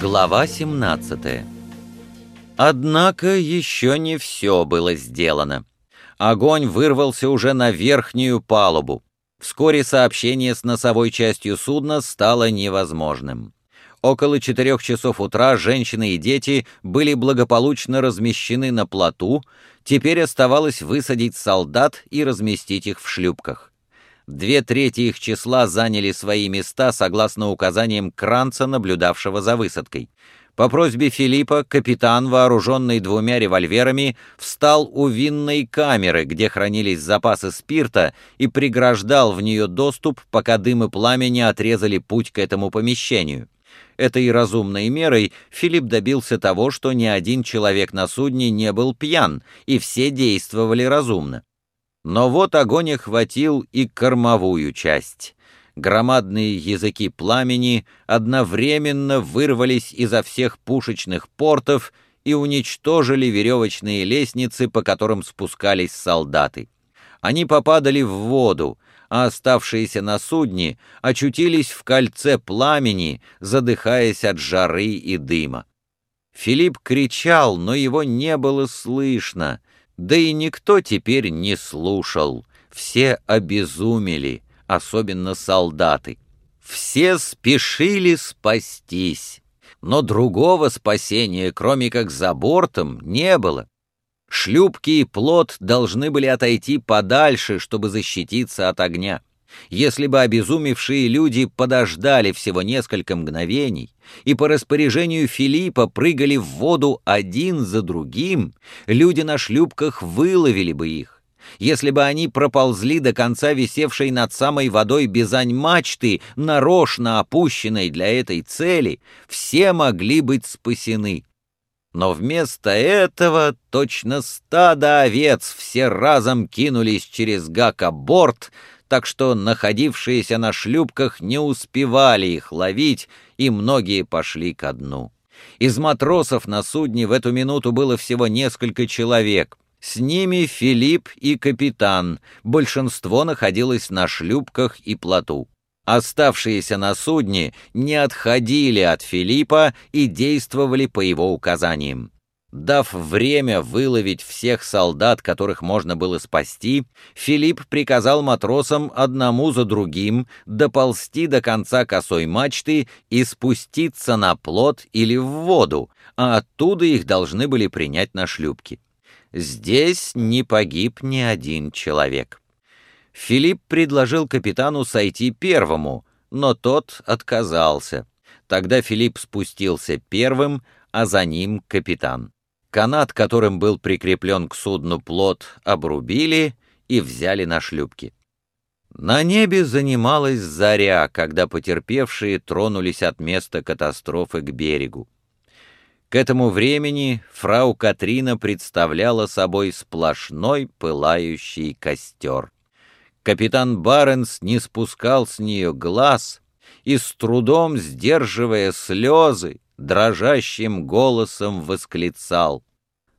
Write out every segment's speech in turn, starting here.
Глава 17 Однако еще не все было сделано. Огонь вырвался уже на верхнюю палубу. Вскоре сообщение с носовой частью судна стало невозможным. Около четырех часов утра женщины и дети были благополучно размещены на плоту, теперь оставалось высадить солдат и разместить их в шлюпках. Две трети их числа заняли свои места согласно указаниям Кранца, наблюдавшего за высадкой. По просьбе Филиппа капитан, вооруженный двумя револьверами, встал у винной камеры, где хранились запасы спирта, и преграждал в нее доступ, пока дым и пламя не отрезали путь к этому помещению. Этой разумной мерой Филипп добился того, что ни один человек на судне не был пьян, и все действовали разумно. Но вот огонь охватил и кормовую часть. Громадные языки пламени одновременно вырвались изо всех пушечных портов и уничтожили веревочные лестницы, по которым спускались солдаты. Они попадали в воду, а оставшиеся на судне очутились в кольце пламени, задыхаясь от жары и дыма. Филипп кричал, но его не было слышно — да и никто теперь не слушал, все обезумели, особенно солдаты. Все спешили спастись, но другого спасения, кроме как за бортом, не было. Шлюпки и плот должны были отойти подальше, чтобы защититься от огня. Если бы обезумевшие люди подождали всего несколько мгновений и по распоряжению Филиппа прыгали в воду один за другим, люди на шлюпках выловили бы их. Если бы они проползли до конца висевшей над самой водой бизань мачты, нарочно опущенной для этой цели, все могли быть спасены. Но вместо этого точно стадо овец все разом кинулись через гака борт, так что находившиеся на шлюпках не успевали их ловить, и многие пошли ко дну. Из матросов на судне в эту минуту было всего несколько человек. С ними Филипп и капитан, большинство находилось на шлюпках и плоту. Оставшиеся на судне не отходили от Филиппа и действовали по его указаниям. Дав время выловить всех солдат, которых можно было спасти, Филипп приказал матросам одному за другим доползти до конца косой мачты и спуститься на плот или в воду, а оттуда их должны были принять на шлюпки. Здесь не погиб ни один человек. Филипп предложил капитану сойти первому, но тот отказался. Тогда Филипп спустился первым, а за ним капитан. Канат, которым был прикреплен к судну плот, обрубили и взяли на шлюпки. На небе занималась заря, когда потерпевшие тронулись от места катастрофы к берегу. К этому времени фрау Катрина представляла собой сплошной пылающий костер. Капитан Баренс не спускал с нее глаз и, с трудом сдерживая слезы, дрожащим голосом восклицал.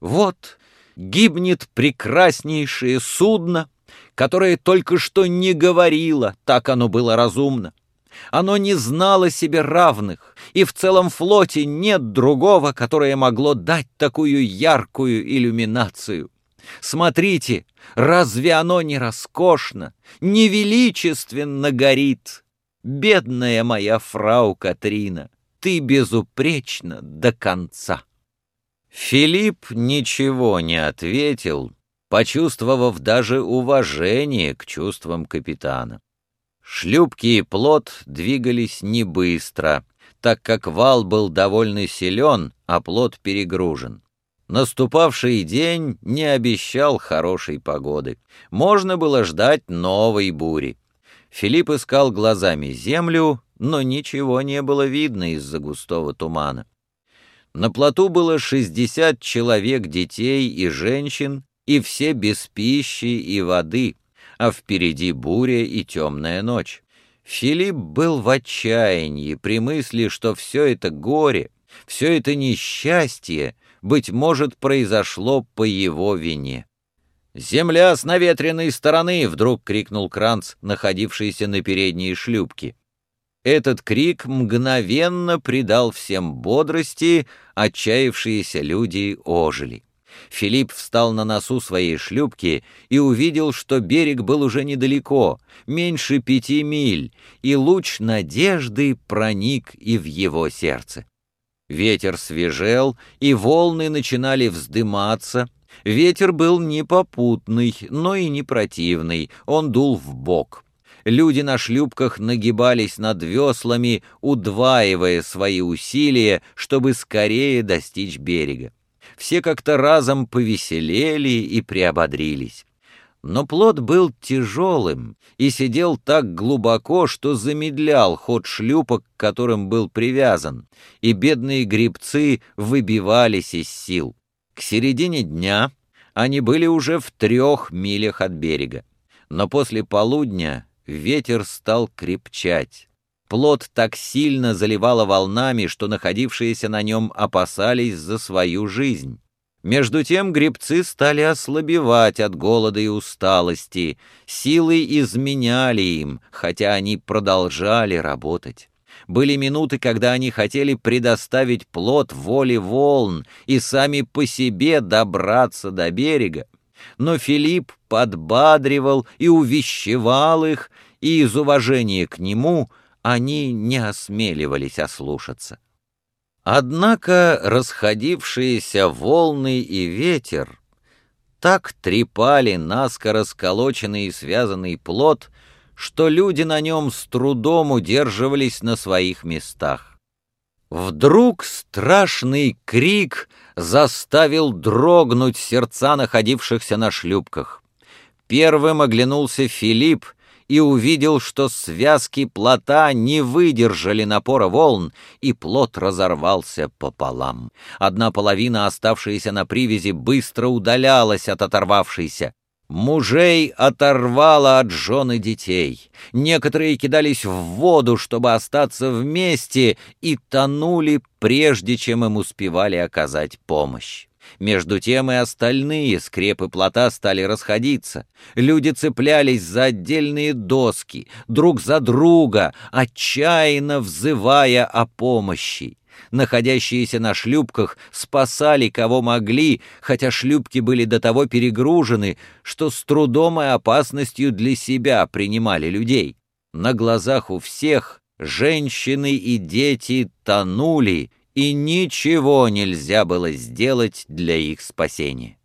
«Вот гибнет прекраснейшее судно, которое только что не говорило, так оно было разумно. Оно не знало себе равных, и в целом флоте нет другого, которое могло дать такую яркую иллюминацию. Смотрите, разве оно не роскошно, не величественно горит? Бедная моя фрау Катрина, ты безупречна до конца. Филипп ничего не ответил, почувствовав даже уважение к чувствам капитана. Шлюпки и плот двигались не быстро, так как вал был довольно силен, а плот перегружен. Наступавший день не обещал хорошей погоды. Можно было ждать новой бури. Филипп искал глазами землю, но ничего не было видно из-за густого тумана. На плоту было 60 человек детей и женщин, и все без пищи и воды, а впереди буря и темная ночь. Филипп был в отчаянии при мысли, что все это горе, все это несчастье, быть может, произошло по его вине. «Земля с наветренной стороны!» — вдруг крикнул Кранц, находившийся на передней шлюпке. Этот крик мгновенно придал всем бодрости, отчаявшиеся люди ожили. Филипп встал на носу своей шлюпки и увидел, что берег был уже недалеко, меньше пяти миль, и луч надежды проник и в его сердце. Ветер свежел, и волны начинали вздыматься, Ветер был не попутный, но и не противный, он дул в бок. Люди на шлюпках нагибались над веслами, удваивая свои усилия, чтобы скорее достичь берега. Все как-то разом повеселели и приободрились. Но плод был тяжелым и сидел так глубоко, что замедлял ход шлюпок, к которым был привязан, и бедные грибцы выбивались из сил. К середине дня они были уже в трех милях от берега. Но после полудня ветер стал крепчать. Плот так сильно заливало волнами, что находившиеся на нем опасались за свою жизнь. Между тем гребцы стали ослабевать от голода и усталости, силы изменяли им, хотя они продолжали работать. Были минуты, когда они хотели предоставить плод воле волн и сами по себе добраться до берега. Но Филипп подбадривал и увещевал их, и из уважения к нему они не осмеливались ослушаться. Однако расходившиеся волны и ветер так трепали наскоро сколоченный и связанный плод, что люди на нем с трудом удерживались на своих местах. Вдруг страшный крик заставил дрогнуть сердца находившихся на шлюпках. Первым оглянулся Филипп и увидел, что связки плота не выдержали напора волн, и плот разорвался пополам. Одна половина, оставшаяся на привязи, быстро удалялась от оторвавшейся. Мужей оторвало от жены детей. Некоторые кидались в воду, чтобы остаться вместе, и тонули, прежде чем им успевали оказать помощь. Между тем и остальные скрепы плота стали расходиться. Люди цеплялись за отдельные доски, друг за друга, отчаянно взывая о помощи находящиеся на шлюпках, спасали кого могли, хотя шлюпки были до того перегружены, что с трудом и опасностью для себя принимали людей. На глазах у всех женщины и дети тонули, и ничего нельзя было сделать для их спасения.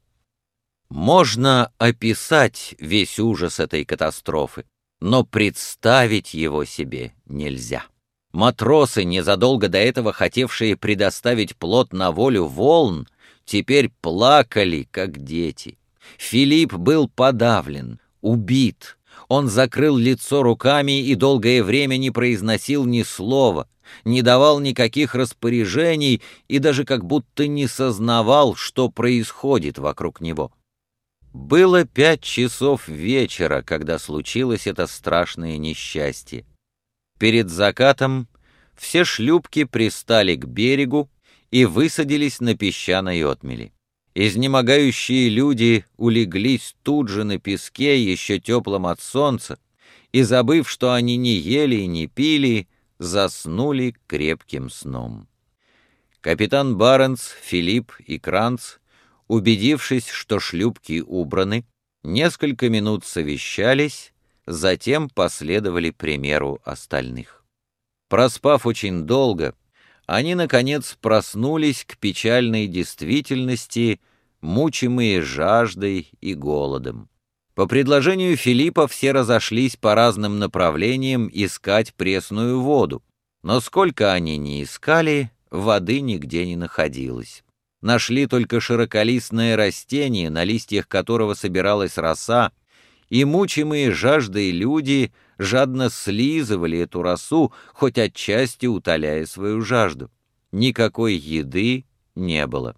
Можно описать весь ужас этой катастрофы, но представить его себе нельзя. Матросы, незадолго до этого хотевшие предоставить плод на волю волн, теперь плакали, как дети. Филипп был подавлен, убит. Он закрыл лицо руками и долгое время не произносил ни слова, не давал никаких распоряжений и даже как будто не сознавал, что происходит вокруг него. Было пять часов вечера, когда случилось это страшное несчастье. Перед закатом все шлюпки пристали к берегу и высадились на песчаной отмели. Изнемогающие люди улеглись тут же на песке, еще теплом от солнца, и, забыв, что они не ели и не пили, заснули крепким сном. Капитан Баренц, Филипп и Кранц, убедившись, что шлюпки убраны, несколько минут совещались затем последовали примеру остальных. Проспав очень долго, они, наконец, проснулись к печальной действительности, мучимые жаждой и голодом. По предложению Филиппа все разошлись по разным направлениям искать пресную воду, но сколько они ни искали, воды нигде не находилось. Нашли только широколистное растение, на листьях которого собиралась роса, и мучимые жаждой люди жадно слизывали эту росу, хоть отчасти утоляя свою жажду. Никакой еды не было.